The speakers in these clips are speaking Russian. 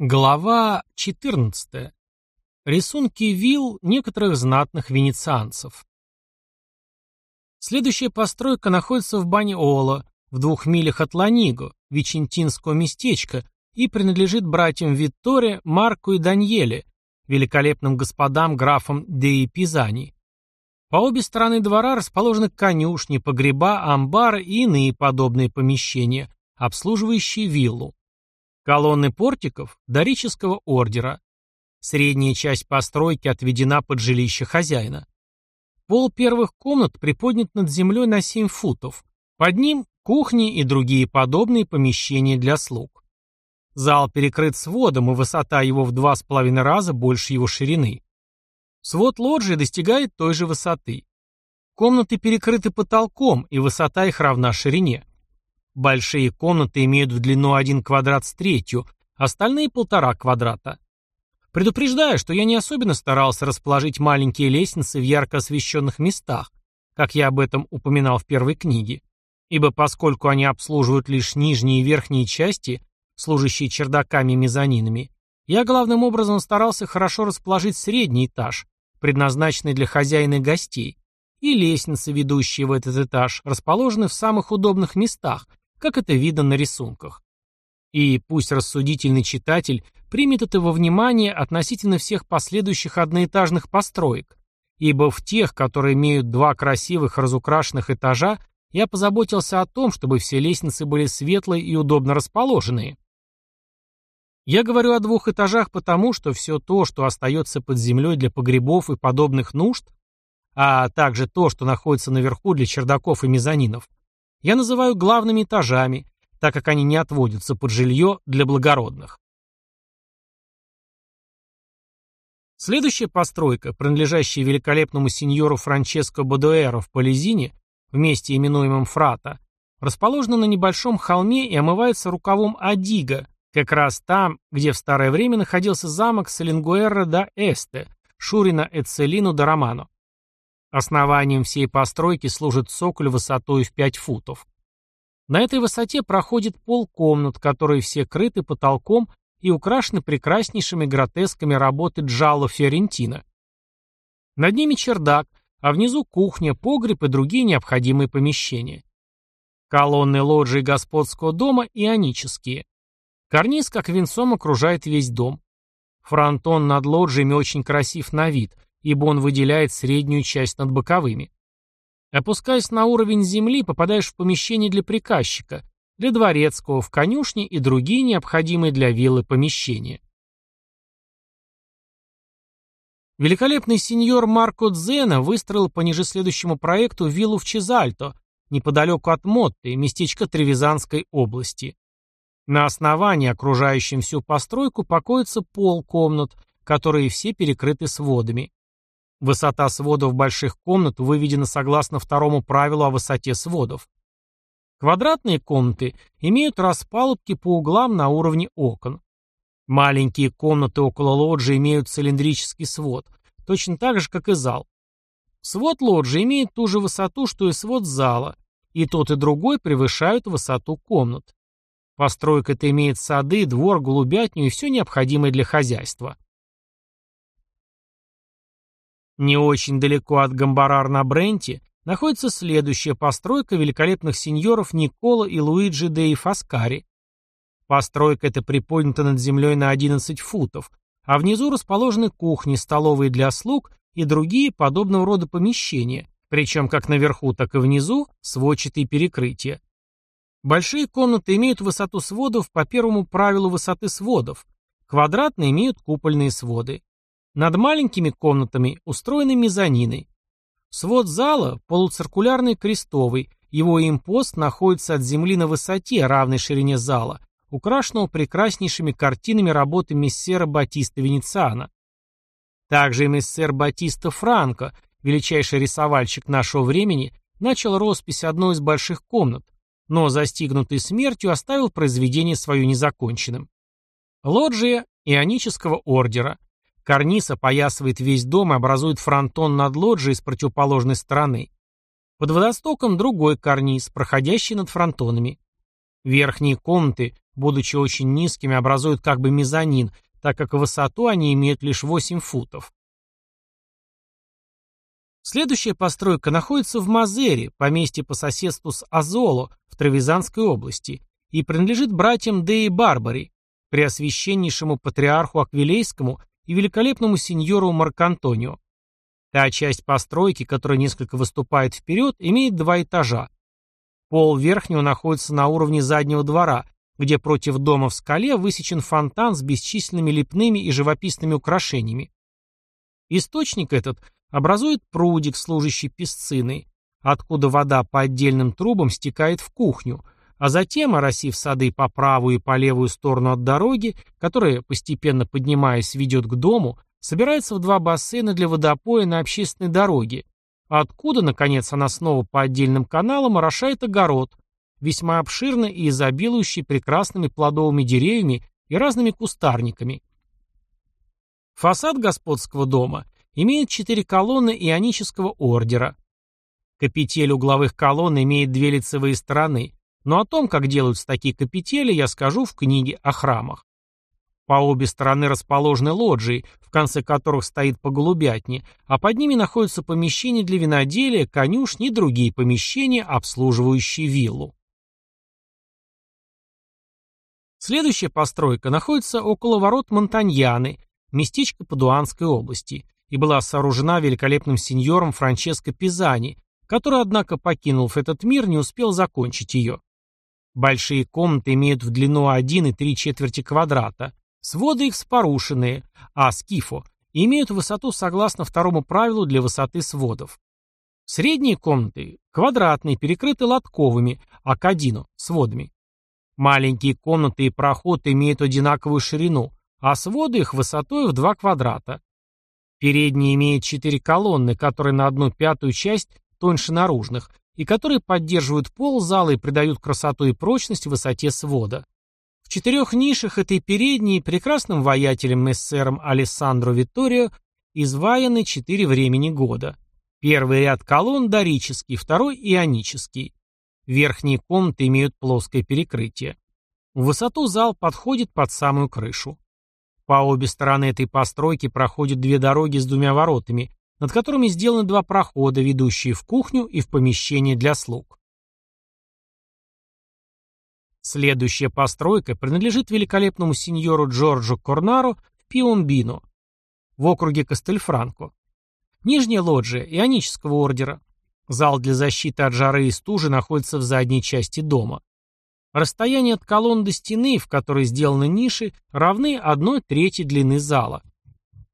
Глава 14. Рисунки вилл некоторых знатных венецианцев. Следующая постройка находится в Баньоло, в двух милях от Ланиго, Вичентинского местечка, и принадлежит братьям Витторе, Марку и Даньеле, великолепным господам графам Деи Пизани. По обе стороны двора расположены конюшни, погреба, амбары и иные подобные помещения, обслуживающие виллу. Колонны портиков – дорического ордера. Средняя часть постройки отведена под жилище хозяина. Пол первых комнат приподнят над землей на 7 футов. Под ним – кухни и другие подобные помещения для слуг. Зал перекрыт сводом, и высота его в два с половиной раза больше его ширины. Свод лоджии достигает той же высоты. Комнаты перекрыты потолком, и высота их равна ширине. Большие комнаты имеют в длину один квадрат с третью, остальные полтора квадрата. Предупреждаю, что я не особенно старался расположить маленькие лестницы в ярко освещенных местах, как я об этом упоминал в первой книге, ибо поскольку они обслуживают лишь нижние и верхние части, служащие чердаками и мезонинами, я главным образом старался хорошо расположить средний этаж, предназначенный для хозяина и гостей, и лестницы, ведущие в этот этаж, расположены в самых удобных местах, как это видно на рисунках. И пусть рассудительный читатель примет это во внимание относительно всех последующих одноэтажных построек, ибо в тех, которые имеют два красивых разукрашенных этажа, я позаботился о том, чтобы все лестницы были светлые и удобно расположенные. Я говорю о двух этажах потому, что все то, что остается под землей для погребов и подобных нужд, а также то, что находится наверху для чердаков и мезонинов, я называю главными этажами, так как они не отводятся под жилье для благородных. Следующая постройка, принадлежащая великолепному сеньору Франческо Бодуэро в Полезине, вместе именуемом Фрата, расположена на небольшом холме и омывается рукавом Адига, как раз там, где в старое время находился замок Салингуэрра да Эсте, Шурина Эцелину да Романо. Основанием всей постройки служит цоколь высотой в 5 футов. На этой высоте проходит пол комнат, которые все крыты потолком и украшены прекраснейшими гротесками работы Джалло Фиорентино. Над ними чердак, а внизу кухня, погреб и другие необходимые помещения. Колонны лоджии господского дома ионические. Карниз, как венцом, окружает весь дом. Фронтон над лоджиями очень красив на вид – ибо он выделяет среднюю часть над боковыми. Опускаясь на уровень земли, попадаешь в помещение для приказчика, для дворецкого, в конюшне и другие необходимые для виллы помещения. Великолепный сеньор Марко Дзена выстроил по ниже следующему проекту виллу в Чезальто, неподалеку от Мотты, местечко Тревизанской области. На основании, окружающем всю постройку, покоится пол комнат, которые все перекрыты сводами. Высота сводов больших комнат выведена согласно второму правилу о высоте сводов. Квадратные комнаты имеют распалубки по углам на уровне окон. Маленькие комнаты около лоджии имеют цилиндрический свод, точно так же, как и зал. Свод лоджии имеет ту же высоту, что и свод зала, и тот и другой превышают высоту комнат. Постройка эта имеет сады, двор, голубятню и все необходимое для хозяйства. Не очень далеко от Гамбарар на Бренте находится следующая постройка великолепных сеньоров Никола и Луиджи де Фаскари. Постройка эта приподнята над землей на 11 футов, а внизу расположены кухни, столовые для слуг и другие подобного рода помещения, причем как наверху, так и внизу сводчатые перекрытия. Большие комнаты имеют высоту сводов по первому правилу высоты сводов, квадратные имеют купольные своды. Над маленькими комнатами устроены мезонины. Свод зала полуциркулярный крестовый, его импост находится от земли на высоте, равной ширине зала, украшенного прекраснейшими картинами работы мессера Батиста Венециана. Также и мессер Батиста Франко, величайший рисовальщик нашего времени, начал роспись одной из больших комнат, но, застигнутый смертью, оставил произведение свое незаконченным. Лоджия Ионического ордера, Карниз опоясывает весь дом и образует фронтон над лоджией с противоположной стороны. Под водостоком другой карниз, проходящий над фронтонами. Верхние комнаты будучи очень низкими, образуют как бы мезонин, так как высоту они имеют лишь 8 футов. Следующая постройка находится в Мазере, поместье по соседству с Азоло в Травизанской области, и принадлежит братьям Деи Барбари, преосвященнейшему патриарху Аквилейскому и великолепному сеньору Маркантонио. Та часть постройки, которая несколько выступает вперед, имеет два этажа. Пол верхнего находится на уровне заднего двора, где против дома в скале высечен фонтан с бесчисленными лепными и живописными украшениями. Источник этот образует прудик, служащий песциной, откуда вода по отдельным трубам стекает в кухню, а затем, оросив сады по правую и по левую сторону от дороги, которая, постепенно поднимаясь, ведет к дому, собирается в два бассейна для водопоя на общественной дороге, откуда, наконец, она снова по отдельным каналам орошает огород, весьма обширный и изобилующий прекрасными плодовыми деревьями и разными кустарниками. Фасад господского дома имеет четыре колонны ионического ордера. Капитель угловых колонн имеет две лицевые стороны, но о том, как делаются такие капители, я скажу в книге о храмах. По обе стороны расположены лоджии, в конце которых стоит по голубятне, а под ними находятся помещения для виноделия, конюшни и другие помещения, обслуживающие виллу. Следующая постройка находится около ворот Монтаньяны, местечко Падуанской области, и была сооружена великолепным сеньором Франческо Пизани, который, однако, покинув этот мир, не успел закончить ее. Большие комнаты имеют в длину 1 и 3 четверти квадрата, Своды их спорушенные, а скифо, имеют высоту согласно второму правилу для высоты сводов. Средние комнаты квадратные, перекрыты лотковыми, а кадино – сводами. Маленькие комнаты и проход имеют одинаковую ширину, а своды их высотой в 2 квадрата. Передние имеют четыре колонны, которые на одну пятую часть тоньше наружных, и которые поддерживают пол зала и придают красоту и прочность высоте свода. В четырех нишах этой передней прекрасным воятелем мессером Алессандро Витторио изваяны четыре времени года. Первый ряд колонн дорический, второй ионический. Верхние комнаты имеют плоское перекрытие. В высоту зал подходит под самую крышу. По обе стороны этой постройки проходят две дороги с двумя воротами, над которыми сделаны два прохода, ведущие в кухню и в помещение для слуг. Следующая постройка принадлежит великолепному сеньору Джорджо Корнаро в Пиомбино, в округе Кастельфранко. Нижняя лоджия ионического ордера. Зал для защиты от жары и стужи находится в задней части дома. Расстояние от колонн до стены, в которой сделаны ниши, равны одной трети длины зала.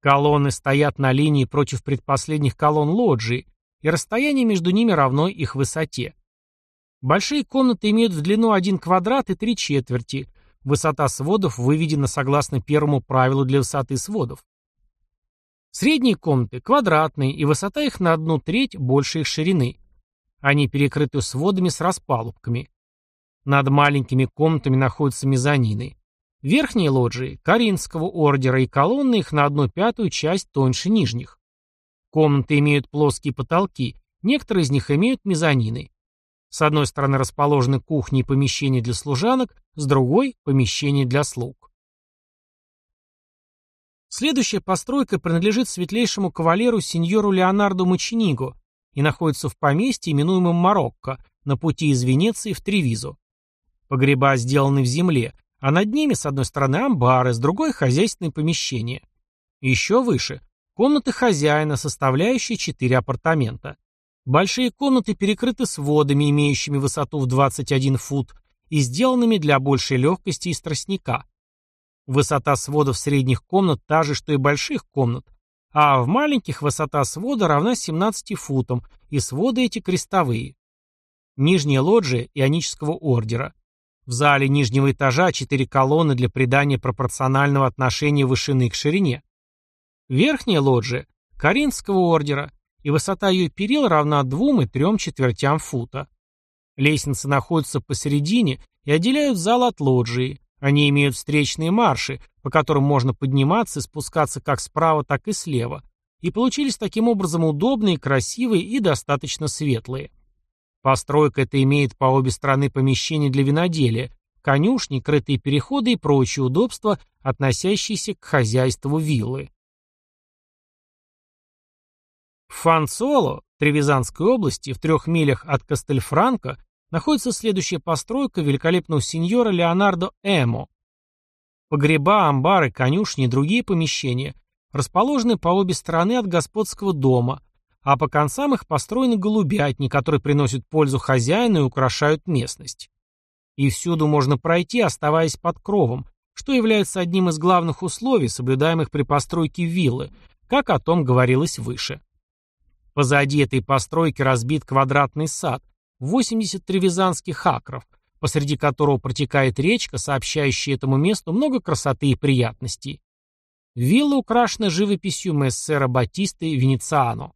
Колонны стоят на линии против предпоследних колонн лоджии, и расстояние между ними равно их высоте. Большие комнаты имеют в длину один квадрат и три четверти. Высота сводов выведена согласно первому правилу для высоты сводов. Средние комнаты квадратные, и высота их на одну треть больше их ширины. Они перекрыты сводами с распалубками. Над маленькими комнатами находятся мезонины. Верхние лоджии – Каринского ордера, и колонны их на одну пятую часть тоньше нижних. Комнаты имеют плоские потолки, некоторые из них имеют мезонины. С одной стороны расположены кухни и помещения для служанок, с другой – помещения для слуг. Следующая постройка принадлежит светлейшему кавалеру сеньору Леонардо Мочениго и находится в поместье, именуемом Марокко, на пути из Венеции в Тревизо. Погреба сделаны в земле, а над ними с одной стороны амбары, с другой – хозяйственные помещения. Еще выше – комнаты хозяина, составляющие четыре апартамента. Большие комнаты перекрыты сводами, имеющими высоту в 21 фут, и сделанными для большей легкости из тростника. Высота сводов средних комнат та же, что и больших комнат, а в маленьких высота свода равна 17 футам, и своды эти крестовые. Нижняя лоджия ионического ордера. В зале нижнего этажа четыре колонны для придания пропорционального отношения вышины к ширине. Верхняя лоджия – Каринского ордера, и высота ее перил равна двум и трем четвертям фута. Лестницы находятся посередине и отделяют зал от лоджии. Они имеют встречные марши, по которым можно подниматься и спускаться как справа, так и слева, и получились таким образом удобные, красивые и достаточно светлые. Постройка эта имеет по обе стороны помещения для виноделия, конюшни, крытые переходы и прочие удобства, относящиеся к хозяйству виллы. В Фанцоло, Тревизанской области, в трех милях от Кастельфранко, находится следующая постройка великолепного сеньора Леонардо Эмо. Погреба, амбары, конюшни и другие помещения расположены по обе стороны от господского дома, а по концам их построены голубятни, которые приносят пользу хозяину и украшают местность. И всюду можно пройти, оставаясь под кровом, что является одним из главных условий, соблюдаемых при постройке виллы, как о том говорилось выше. Позади этой постройки разбит квадратный сад, 80 тревизанских акров, посреди которого протекает речка, сообщающая этому месту много красоты и приятностей. Вилла украшена живописью мессера Батисты Венециано.